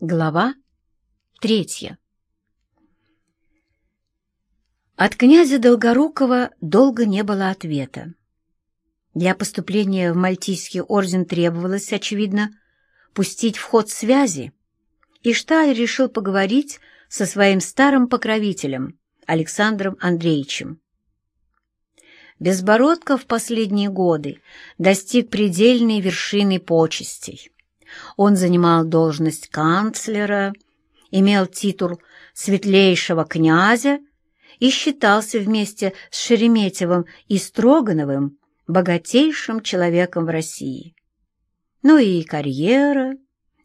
Глава третья От князя Долгорукова долго не было ответа. Для поступления в Мальтийский орден требовалось, очевидно, пустить в ход связи, и Шталь решил поговорить со своим старым покровителем Александром Андреевичем. Безбородко в последние годы достиг предельной вершины почестей. Он занимал должность канцлера, имел титул светлейшего князя и считался вместе с Шереметьевым и Строгановым богатейшим человеком в России. Ну и карьера,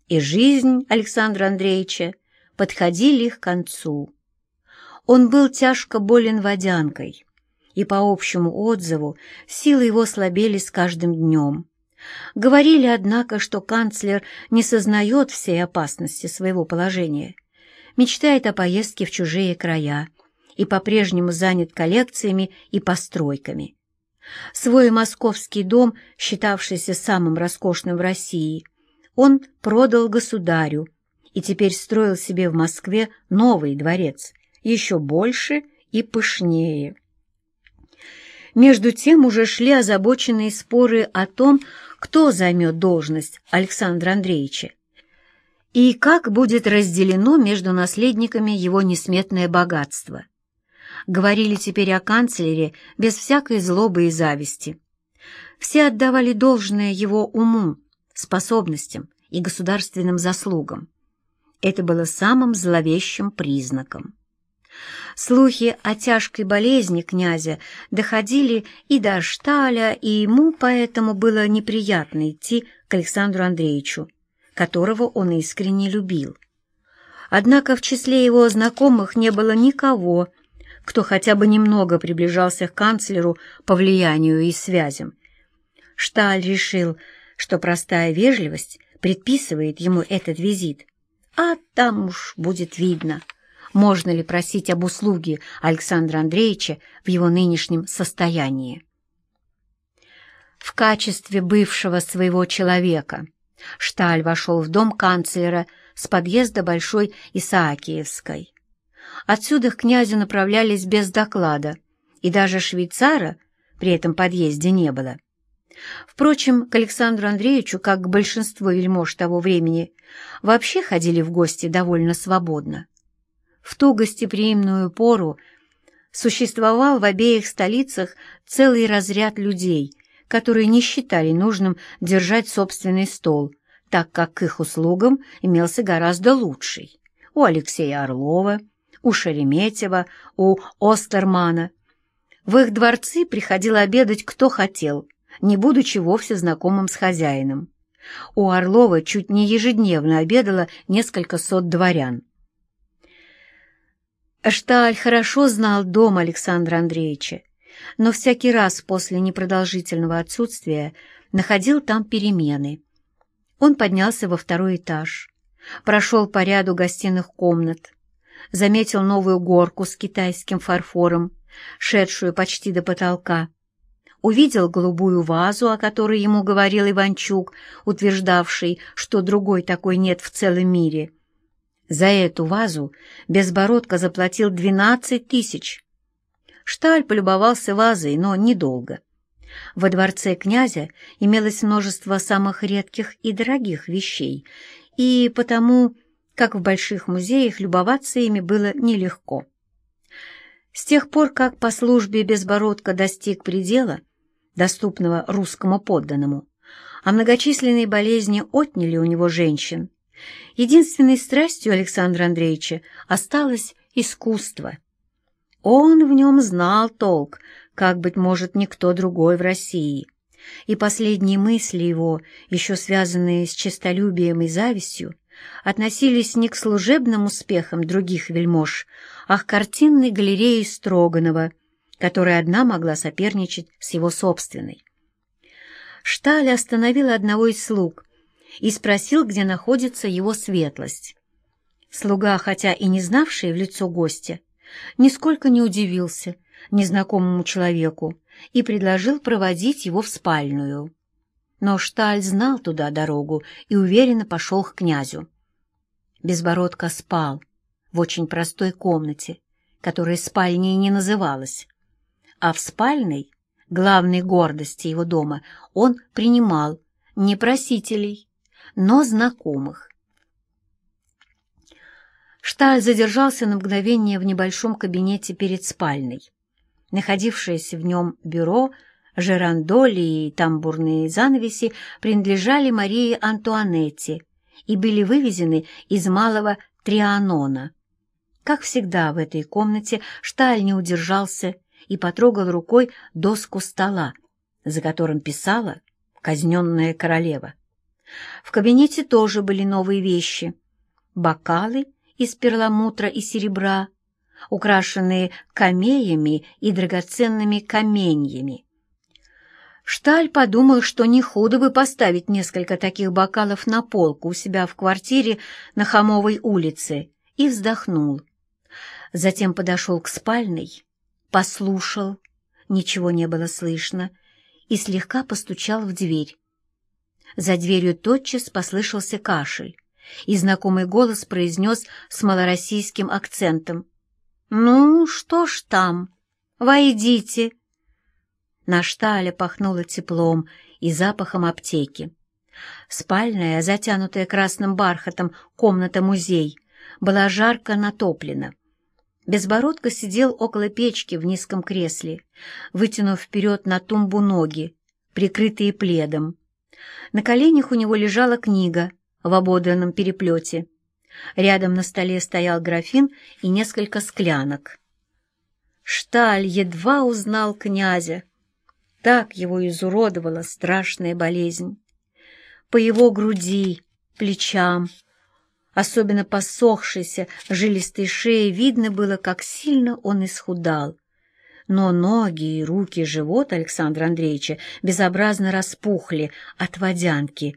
и жизнь Александра Андреевича подходили к концу. Он был тяжко болен водянкой, и по общему отзыву силы его слабели с каждым днем. Говорили, однако, что канцлер не сознает всей опасности своего положения, мечтает о поездке в чужие края и по-прежнему занят коллекциями и постройками. Свой московский дом, считавшийся самым роскошным в России, он продал государю и теперь строил себе в Москве новый дворец, еще больше и пышнее. Между тем уже шли озабоченные споры о том, кто займет должность Александра Андреевича и как будет разделено между наследниками его несметное богатство. Говорили теперь о канцлере без всякой злобы и зависти. Все отдавали должное его уму, способностям и государственным заслугам. Это было самым зловещим признаком. Слухи о тяжкой болезни князя доходили и до Шталя, и ему поэтому было неприятно идти к Александру Андреевичу, которого он искренне любил. Однако в числе его знакомых не было никого, кто хотя бы немного приближался к канцлеру по влиянию и связям. Шталь решил, что простая вежливость предписывает ему этот визит, а там уж будет видно — можно ли просить об услуге Александра Андреевича в его нынешнем состоянии. В качестве бывшего своего человека Шталь вошел в дом канцлера с подъезда Большой Исаакиевской. Отсюда к князю направлялись без доклада, и даже швейцара при этом подъезде не было. Впрочем, к Александру Андреевичу, как к большинству вельмож того времени, вообще ходили в гости довольно свободно. В ту гостеприимную пору существовал в обеих столицах целый разряд людей, которые не считали нужным держать собственный стол, так как к их услугам имелся гораздо лучший. У Алексея Орлова, у Шереметьева, у Остермана. В их дворцы приходил обедать кто хотел, не будучи вовсе знакомым с хозяином. У Орлова чуть не ежедневно обедало несколько сот дворян. Шталь хорошо знал дом Александра Андреевича, но всякий раз после непродолжительного отсутствия находил там перемены. Он поднялся во второй этаж, прошел по ряду гостиных комнат, заметил новую горку с китайским фарфором, шедшую почти до потолка, увидел голубую вазу, о которой ему говорил Иванчук, утверждавший, что другой такой нет в целом мире — за эту вазу Безбородко заплатил двенадцать тысяч. Шталь полюбовался вазой, но недолго. Во дворце князя имелось множество самых редких и дорогих вещей, и потому, как в больших музеях, любоваться ими было нелегко. С тех пор, как по службе Безбородко достиг предела, доступного русскому подданному, а многочисленные болезни отняли у него женщин, Единственной страстью Александра Андреевича осталось искусство. Он в нем знал толк, как, быть может, никто другой в России. И последние мысли его, еще связанные с честолюбием и завистью, относились не к служебным успехам других вельмож, а к картинной галерее Строганова, которая одна могла соперничать с его собственной. Шталь остановил одного из слуг — и спросил, где находится его светлость. Слуга, хотя и не знавший в лицо гостя, нисколько не удивился незнакомому человеку и предложил проводить его в спальную. Но Шталь знал туда дорогу и уверенно пошел к князю. Безбородко спал в очень простой комнате, которая спальней не называлась, а в спальной, главной гордости его дома, он принимал не просителей, но знакомых. Шталь задержался на мгновение в небольшом кабинете перед спальной. Находившееся в нем бюро, жерандоли и тамбурные занавеси принадлежали Марии Антуанетте и были вывезены из Малого Трианона. Как всегда в этой комнате Шталь не удержался и потрогал рукой доску стола, за которым писала казненная королева. В кабинете тоже были новые вещи. Бокалы из перламутра и серебра, украшенные камеями и драгоценными каменьями. Шталь подумал, что не худо бы поставить несколько таких бокалов на полку у себя в квартире на Хамовой улице, и вздохнул. Затем подошел к спальной, послушал, ничего не было слышно, и слегка постучал в дверь. За дверью тотчас послышался кашель, и знакомый голос произнес с малороссийским акцентом. «Ну, что ж там? Войдите!» На штале пахнуло теплом и запахом аптеки. Спальная, затянутая красным бархатом, комната-музей была жарко натоплена. Безбородко сидел около печки в низком кресле, вытянув вперед на тумбу ноги, прикрытые пледом. На коленях у него лежала книга в ободранном переплете. Рядом на столе стоял графин и несколько склянок. Шталь едва узнал князя. Так его изуродовала страшная болезнь. По его груди, плечам, особенно посохшейся жилистой шее, видно было, как сильно он исхудал. Но ноги и руки и живот Александра Андреевича безобразно распухли от водянки,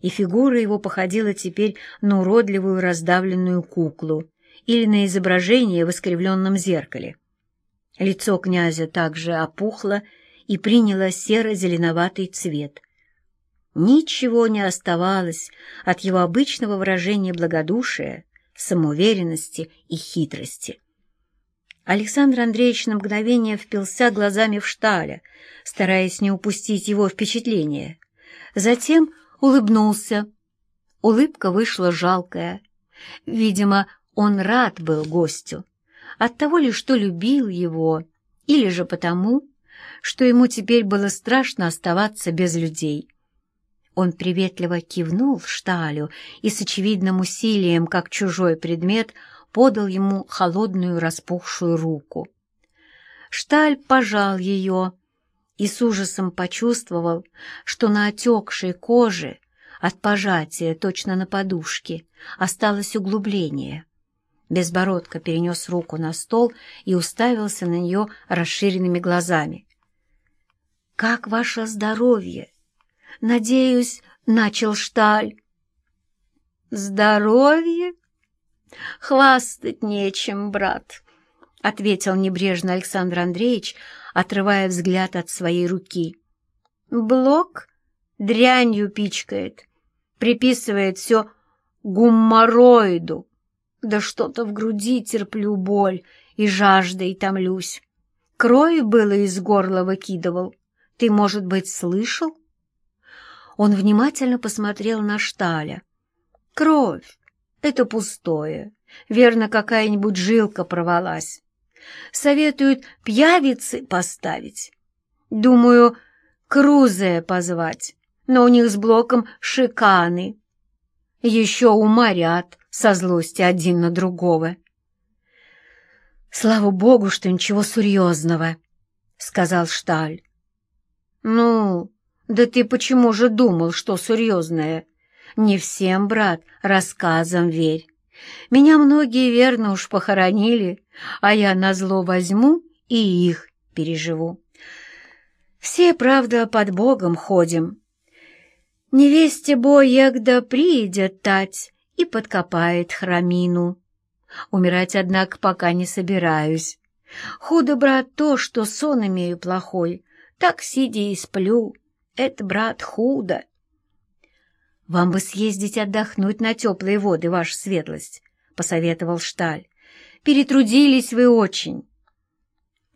и фигура его походила теперь на уродливую раздавленную куклу или на изображение в искривленном зеркале. Лицо князя также опухло и приняло серо-зеленоватый цвет — Ничего не оставалось от его обычного выражения благодушия, самоуверенности и хитрости. Александр Андреевич на мгновение впился глазами в Шталя, стараясь не упустить его впечатление. Затем улыбнулся. Улыбка вышла жалкая. Видимо, он рад был гостю. От того ли, что любил его, или же потому, что ему теперь было страшно оставаться без людей. Он приветливо кивнул Шталю и с очевидным усилием, как чужой предмет, подал ему холодную распухшую руку. Шталь пожал ее и с ужасом почувствовал, что на отекшей коже от пожатия точно на подушке осталось углубление. Безбородко перенес руку на стол и уставился на нее расширенными глазами. «Как ваше здоровье?» «Надеюсь, — начал Шталь. «Здоровье? Хвастать нечем, брат», — ответил небрежно Александр Андреевич, отрывая взгляд от своей руки. «Блок дрянью пичкает, приписывает все гуммороиду. Да что-то в груди терплю боль и жаждой томлюсь. Крови было из горла выкидывал. Ты, может быть, слышал?» Он внимательно посмотрел на Шталя. «Кровь! Это пустое. Верно, какая-нибудь жилка порвалась. Советуют пьявицы поставить. Думаю, Крузе позвать, но у них с блоком шиканы. Еще уморят со злости один на другого». «Слава богу, что ничего серьезного», — сказал Шталь. «Ну, «Да ты почему же думал, что серьезное? Не всем, брат, рассказам верь. Меня многие верно уж похоронили, а я назло возьму и их переживу. Все, правда, под Богом ходим. Невесте боегда приидет тать и подкопает храмину. Умирать, однако, пока не собираюсь. Худо, брат, то, что сон имею плохой, так сидя и сплю» Это, брат, худо. «Вам бы съездить отдохнуть на теплые воды, ваша светлость», — посоветовал Шталь. «Перетрудились вы очень».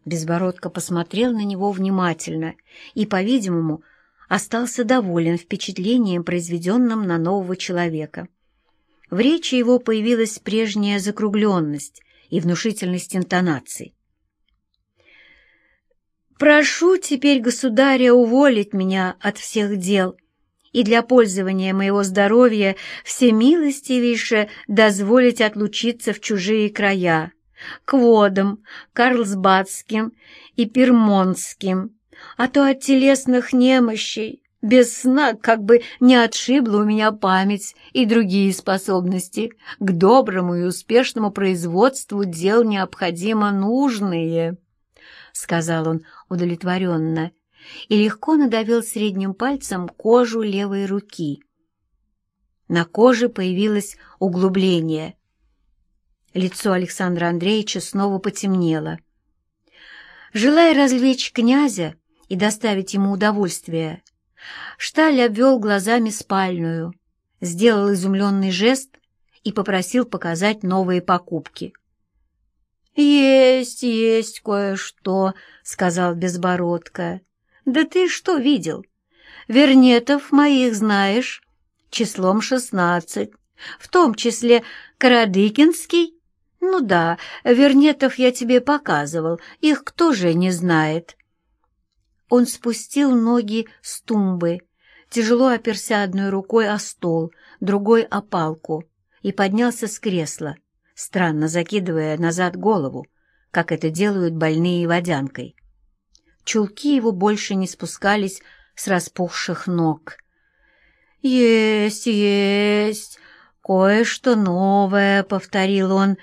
Безбородко посмотрел на него внимательно и, по-видимому, остался доволен впечатлением, произведенным на нового человека. В речи его появилась прежняя закругленность и внушительность интонаций. «Прошу теперь государя уволить меня от всех дел и для пользования моего здоровья всемилостивейше дозволить отлучиться в чужие края, к водам, Карлсбадским и Пермонским, а то от телесных немощей, без сна как бы не отшибла у меня память и другие способности. К доброму и успешному производству дел необходимо нужные, — сказал он удовлетворенно и легко надавил средним пальцем кожу левой руки. На коже появилось углубление. Лицо Александра Андреевича снова потемнело. Желая развлечь князя и доставить ему удовольствие, Шталь обвел глазами спальную, сделал изумленный жест и попросил показать новые покупки. «Есть, есть кое-что», — сказал Безбородко. «Да ты что видел? Вернетов моих знаешь, числом шестнадцать, в том числе Карадыкинский. Ну да, Вернетов я тебе показывал, их кто же не знает?» Он спустил ноги с тумбы, тяжело оперся одной рукой о стол, другой о палку, и поднялся с кресла, странно закидывая назад голову, как это делают больные водянкой. Чулки его больше не спускались с распухших ног. «Есть, есть, кое-что новое», — повторил он.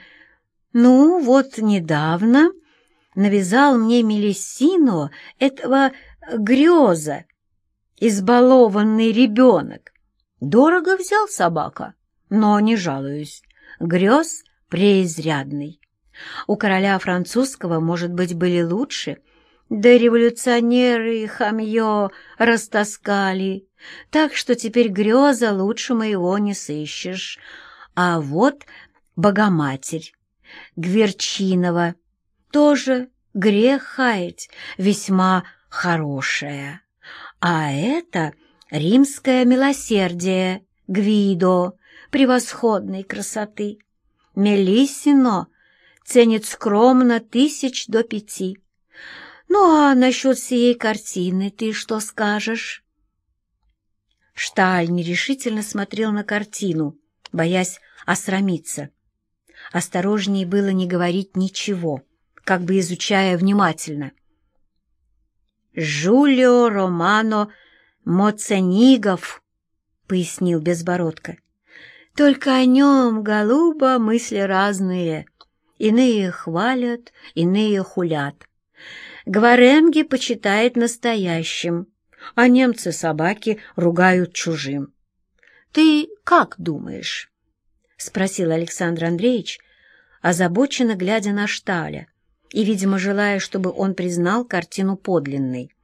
«Ну, вот недавно навязал мне Мелисино этого греза, избалованный ребенок. Дорого взял собака, но не жалуюсь. Грез преизрядный. У короля французского, может быть, были лучше, да революционеры хамье растаскали, так что теперь греза лучше моего не сыщешь. А вот Богоматерь, Гверчинова, тоже грех хаять, весьма хорошая. А это римское милосердие, Гвидо, превосходной красоты. Мелиссино ценит скромно тысяч до пяти. Ну а насчет сей картины ты что скажешь? Шталь нерешительно смотрел на картину, боясь осрамиться. Осторожнее было не говорить ничего как бы изучая внимательно. «Жулио Романо Моценигов», — пояснил Безбородко. «Только о нем, голуба, мысли разные. Иные хвалят, иные хулят. Гваремги почитает настоящим, а немцы-собаки ругают чужим. Ты как думаешь?» — спросил Александр Андреевич, озабоченно глядя на Шталя, и, видимо, желая, чтобы он признал картину подлинной.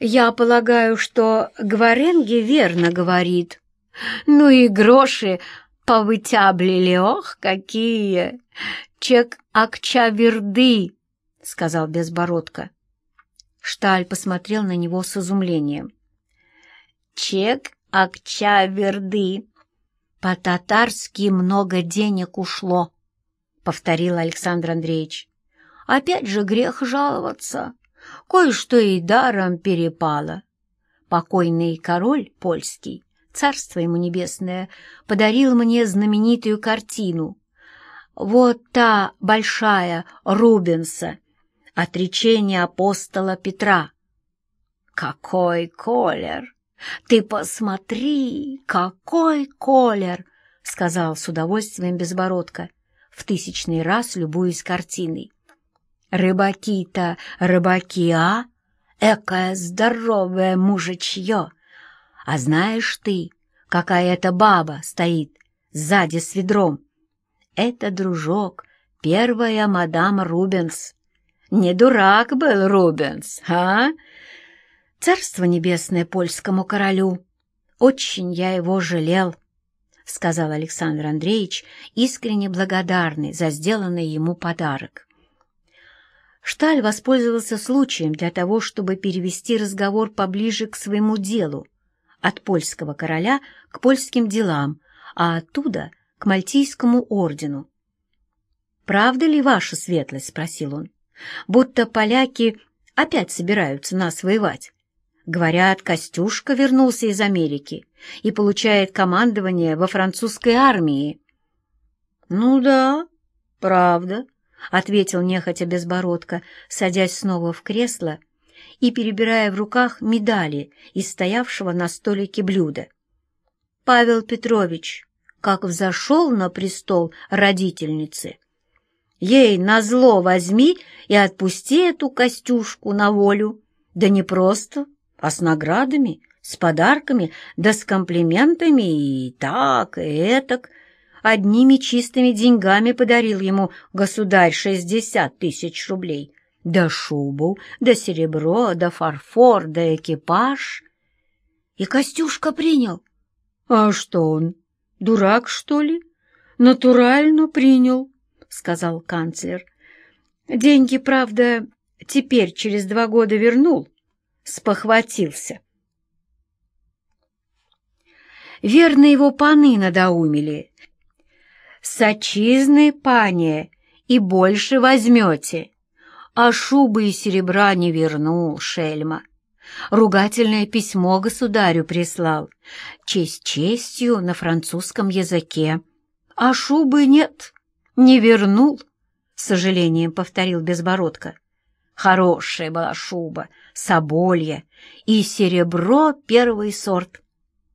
«Я полагаю, что Гваренги верно говорит. Ну и гроши повытяблили, ох, какие! Чек Акчаверды!» — сказал Безбородко. Шталь посмотрел на него с изумлением. «Чек Акчаверды! По-татарски много денег ушло!» — повторил Александр Андреевич. «Опять же грех жаловаться. Кое-что и даром перепало. Покойный король польский, царство ему небесное, подарил мне знаменитую картину. Вот та большая Рубенса, отречение апостола Петра. Какой колер! Ты посмотри, какой колер! — сказал с удовольствием Безбородко в тысячный раз любуясь картиной. «Рыбаки-то рыбаки, а? Экое здоровое мужичье! А знаешь ты, какая это баба стоит сзади с ведром? Это, дружок, первая мадам Рубенс. Не дурак был Рубенс, а? Царство небесное польскому королю!» очень я его жалел, — сказал Александр Андреевич, искренне благодарный за сделанный ему подарок. Шталь воспользовался случаем для того, чтобы перевести разговор поближе к своему делу, от польского короля к польским делам, а оттуда к Мальтийскому ордену. «Правда ли ваша светлость?» — спросил он. «Будто поляки опять собираются нас воевать. Говорят, Костюшка вернулся из Америки и получает командование во французской армии». «Ну да, правда», — ответил нехотя Безбородко, садясь снова в кресло и перебирая в руках медали из стоявшего на столике блюда. «Павел Петрович, как взошел на престол родительницы, ей назло возьми и отпусти эту Костюшку на волю, да не просто, а с наградами, с подарками, да с комплиментами и так, и этак». Одними чистыми деньгами подарил ему государь шестьдесят тысяч рублей. Да шубу, да серебро, да фарфор, да экипаж. И Костюшка принял. А что он, дурак, что ли? Натурально принял, сказал канцлер. Деньги, правда, теперь через два года вернул, спохватился. Верно его паны надоумили, с отчизны, пане, и больше возьмете. А шубы и серебра не вернул, шельма. Ругательное письмо государю прислал, честь честью на французском языке. А шубы нет, не вернул, — с сожалением повторил Безбородко. Хорошая была шуба, соболья и серебро первый сорт.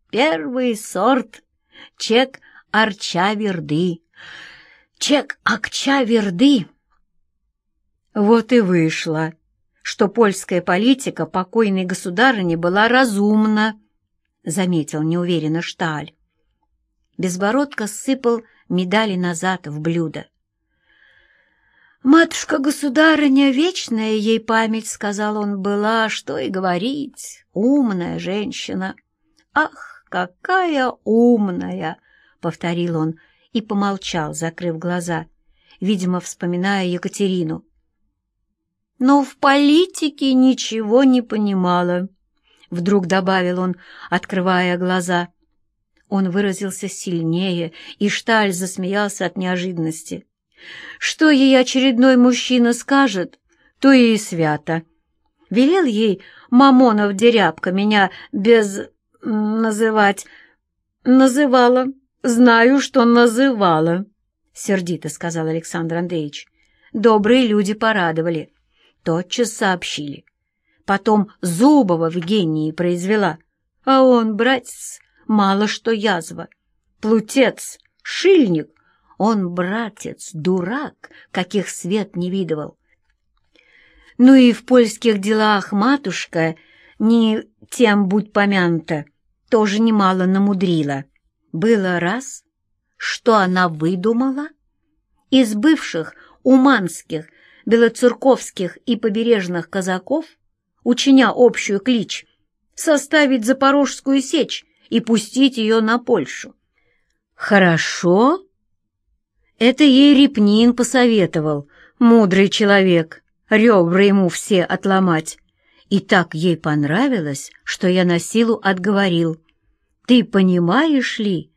Первый сорт. Чек Арча-Верды. Чек Акча-Верды. Вот и вышло, что польская политика покойной государыни была разумна, заметил неуверенно Шталь. Безбородко сыпал медали назад в блюдо. «Матушка-государыня, вечная ей память, — сказал он, — была, что и говорить, умная женщина. Ах, какая умная!» — повторил он и помолчал, закрыв глаза, видимо, вспоминая Екатерину. «Но в политике ничего не понимала», — вдруг добавил он, открывая глаза. Он выразился сильнее, и Шталь засмеялся от неожиданности. «Что ей очередной мужчина скажет, то ей свято. Велел ей Мамонов дерябка меня без... называть... называла». «Знаю, что называла», — сердито сказал Александр Андреевич. «Добрые люди порадовали. Тотчас сообщили. Потом Зубова в гении произвела. А он, братец, мало что язва. Плутец, шильник. Он, братец, дурак, каких свет не видывал. Ну и в польских делах матушка, не тем будь помянута, тоже немало намудрила. Было раз, что она выдумала, из бывших уманских, белоцерковских и побережных казаков, учиня общую клич, составить Запорожскую сечь и пустить ее на Польшу. Хорошо? Это ей Репнин посоветовал, мудрый человек, ребра ему все отломать. И так ей понравилось, что я на силу отговорил. Ты понимаешь ли,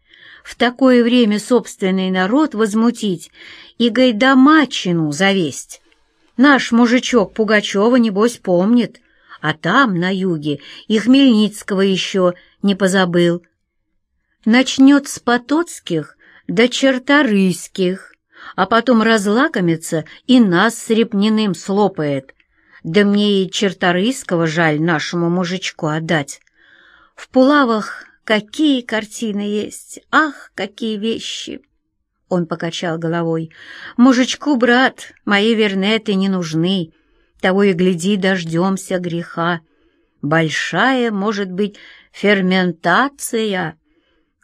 в такое время собственный народ возмутить и гайдамачину завесть? Наш мужичок Пугачева, небось, помнит, а там, на юге, и Хмельницкого еще не позабыл. Начнет с Потоцких до Черторыйских, а потом разлакомится и нас с Репниным слопает. Да мне и Черторыйского жаль нашему мужичку отдать. В Пулавах Какие картины есть! Ах, какие вещи!» Он покачал головой. «Мужичку, брат, мои вернеты не нужны. Того и гляди, дождемся греха. Большая, может быть, ферментация.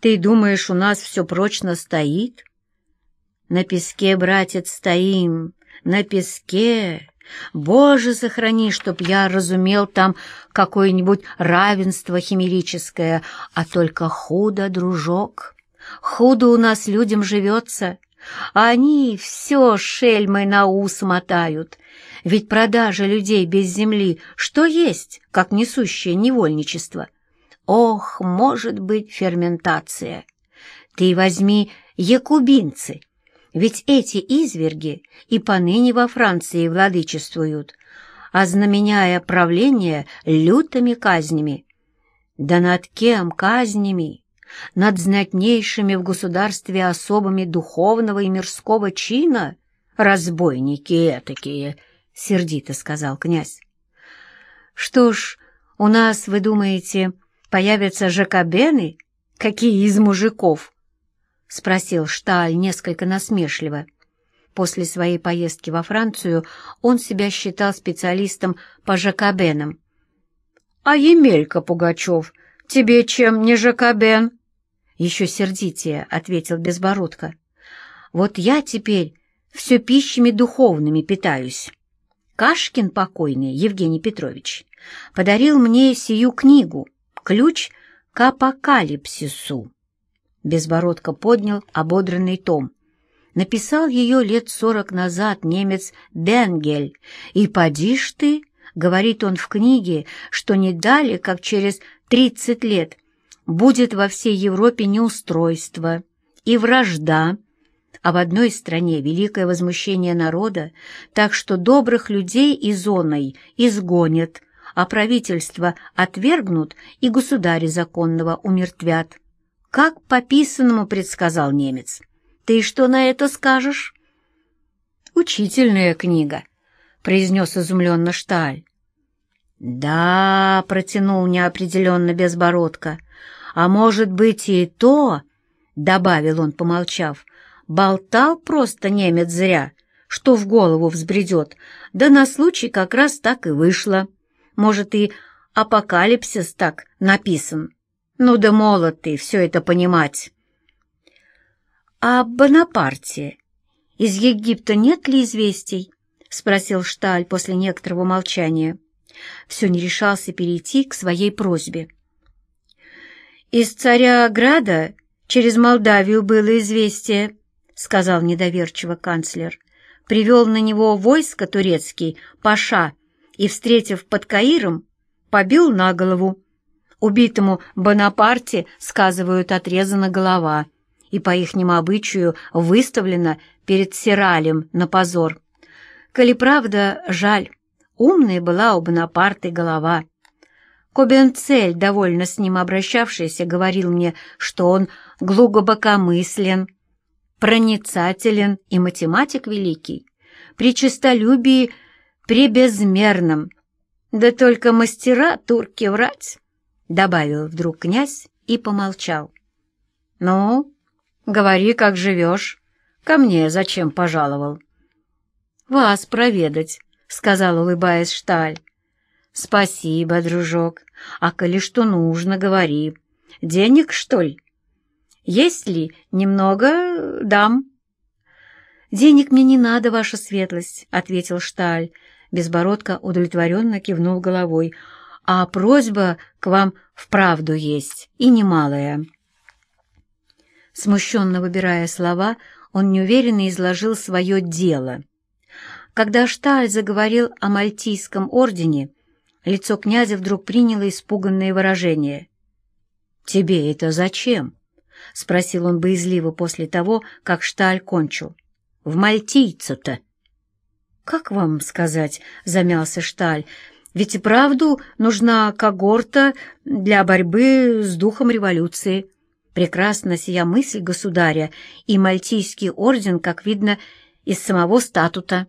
Ты думаешь, у нас все прочно стоит?» «На песке, братец, стоим, на песке, Боже, сохрани, чтоб я разумел там какое-нибудь равенство химерическое, а только худо, дружок. Худо у нас людям живется, а они все шельмой на ус мотают. Ведь продажа людей без земли что есть, как несущее невольничество? Ох, может быть, ферментация. Ты возьми якубинцы, ведь эти изверги и поныне во Франции владычествуют, ознаменяя правление лютыми казнями. Да над кем казнями? Над знатнейшими в государстве особами духовного и мирского чина? Разбойники этакие, — сердито сказал князь. Что ж, у нас, вы думаете, появятся жакобены? Какие из мужиков? —— спросил Шталь несколько насмешливо. После своей поездки во Францию он себя считал специалистом по жакобенам. «А Емелька Пугачев, тебе чем не жакобен?» «Еще сердитее», — ответил Безбородко. «Вот я теперь все пищами духовными питаюсь. Кашкин покойный, Евгений Петрович, подарил мне сию книгу «Ключ к апокалипсису». Безбородко поднял ободранный том. Написал ее лет сорок назад немец Бенгель. И поди ж ты, говорит он в книге, что не дали, как через тридцать лет, будет во всей Европе неустройство и вражда, а в одной стране великое возмущение народа, так что добрых людей и зоной изгонят, а правительство отвергнут и государя законного умертвят. Как по писанному предсказал немец. Ты что на это скажешь? Учительная книга, произнес изумленно Шталь. Да, протянул неопределенно безбородко. А может быть и то, добавил он, помолчав, болтал просто немец зря, что в голову взбредет, да на случай как раз так и вышло. Может, и апокалипсис так написан. Ну да молод ты все это понимать. А Бонапарте из Египта нет ли известий? Спросил Шталь после некоторого молчания. Все не решался перейти к своей просьбе. Из царя Града через Молдавию было известие, сказал недоверчиво канцлер. Привел на него войско турецкий, Паша, и, встретив под Каиром, побил на голову. Убитому Бонапарте, сказывают, отрезана голова и по ихнему обычаю выставлена перед Сиралем на позор. Коли правда, жаль, умная была у Бонапарты голова. Кобенцель, довольно с ним обращавшийся, говорил мне, что он глубокомыслен, проницателен и математик великий, при честолюбии пребезмерном, да только мастера турки врать. — добавил вдруг князь и помолчал. «Ну, говори, как живешь. Ко мне зачем пожаловал?» «Вас проведать», — сказал, улыбаясь Шталь. «Спасибо, дружок. А коли что нужно, говори. Денег, что ли?» «Есть ли? Немного дам». «Денег мне не надо, ваша светлость», — ответил Шталь. Безбородко удовлетворенно кивнул головой а просьба к вам вправду есть, и немалая». Смущенно выбирая слова, он неуверенно изложил свое дело. Когда Шталь заговорил о Мальтийском ордене, лицо князя вдруг приняло испуганное выражение. «Тебе это зачем?» — спросил он боязливо после того, как Шталь кончил. «В Мальтийца-то!» «Как вам сказать?» — замялся Шталь. Ведь и правду нужна когорта для борьбы с духом революции. Прекрасна сия мысль государя и Мальтийский орден, как видно, из самого статута.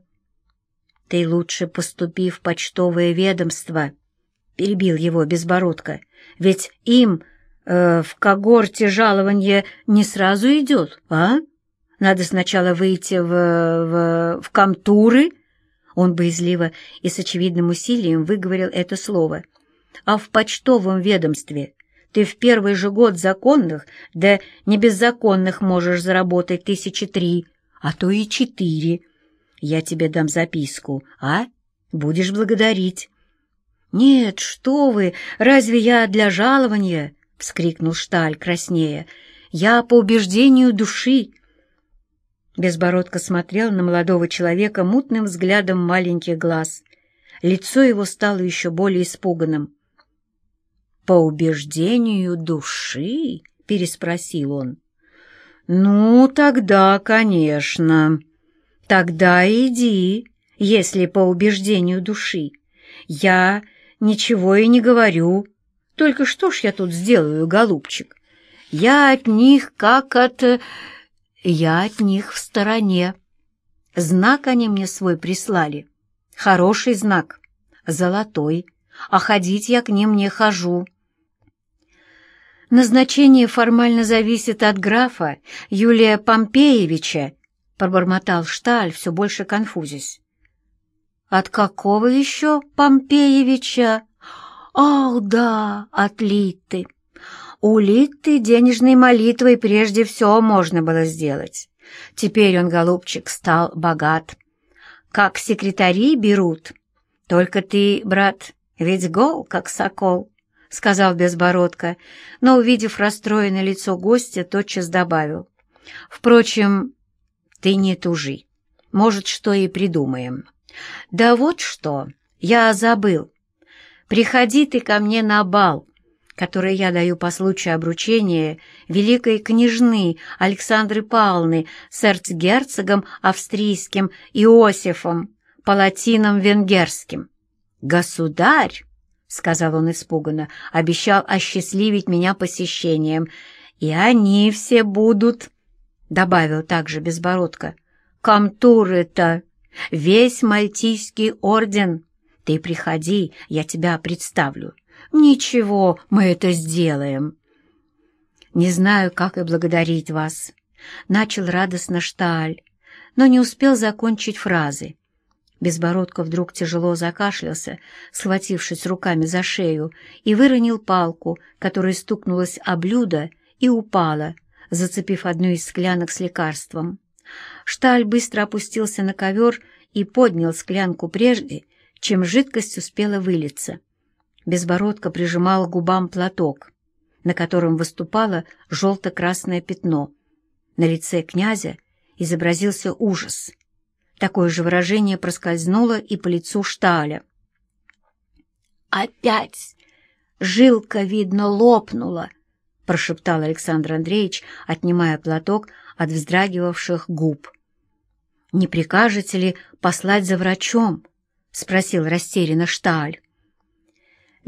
«Ты лучше поступи в почтовое ведомство», — перебил его Безбородко, «ведь им э, в когорте жалование не сразу идет, а? Надо сначала выйти в, в, в комтуры» Он боязливо и с очевидным усилием выговорил это слово. «А в почтовом ведомстве ты в первый же год законных, да не беззаконных можешь заработать тысячи три, а то и четыре. Я тебе дам записку, а? Будешь благодарить». «Нет, что вы! Разве я для жалования?» — вскрикнул Шталь краснея. «Я по убеждению души». Безбородко смотрел на молодого человека мутным взглядом маленьких глаз. Лицо его стало еще более испуганным. «По убеждению души?» — переспросил он. «Ну, тогда, конечно. Тогда иди, если по убеждению души. Я ничего и не говорю. Только что ж я тут сделаю, голубчик? Я от них как от... Я от них в стороне. Знак они мне свой прислали. Хороший знак, золотой, а ходить я к ним не хожу. Назначение формально зависит от графа Юлия Помпеевича, пробормотал Шталь, все больше конфузясь. От какого еще Помпеевича? Ах, да, от Литты. У Литты денежной молитвой прежде все можно было сделать. Теперь он, голубчик, стал богат. Как секретари берут. Только ты, брат, ведь гол, как сокол, — сказал Безбородко, но, увидев расстроенное лицо гостя, тотчас добавил. Впрочем, ты не тужи. Может, что и придумаем. «Да вот что, я забыл. Приходи ты ко мне на бал, который я даю по случаю обручения великой княжны Александры Павловны с эрцгерцогом австрийским Иосифом, палатином венгерским. Государь!» — сказал он испуганно, — обещал осчастливить меня посещением. «И они все будут», — добавил также Безбородко, — «камтуры-то». Весь Мальтийский орден. Ты приходи, я тебя представлю. Ничего, мы это сделаем. Не знаю, как и благодарить вас. Начал радостно Шталь, но не успел закончить фразы. Безбородко вдруг тяжело закашлялся, схватившись руками за шею, и выронил палку, которая стукнулась о блюдо и упала, зацепив одну из склянок с лекарством. Шталь быстро опустился на ковер и поднял склянку прежде, чем жидкость успела вылиться. Безбородко прижимал губам платок, на котором выступало желто-красное пятно. На лице князя изобразился ужас. Такое же выражение проскользнуло и по лицу Шталя. «Опять! Жилка, видно, лопнула!» — прошептал Александр Андреевич, отнимая платок от вздрагивавших губ. «Не прикажете ли послать за врачом?» — спросил растерянно Шталь.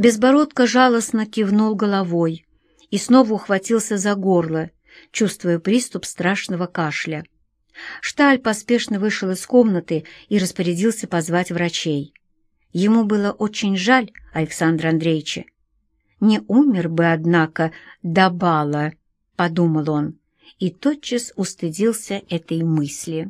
Безбородко жалостно кивнул головой и снова ухватился за горло, чувствуя приступ страшного кашля. Шталь поспешно вышел из комнаты и распорядился позвать врачей. Ему было очень жаль Александра Андреевича. «Не умер бы, однако, до бала», — подумал он, и тотчас устыдился этой мысли.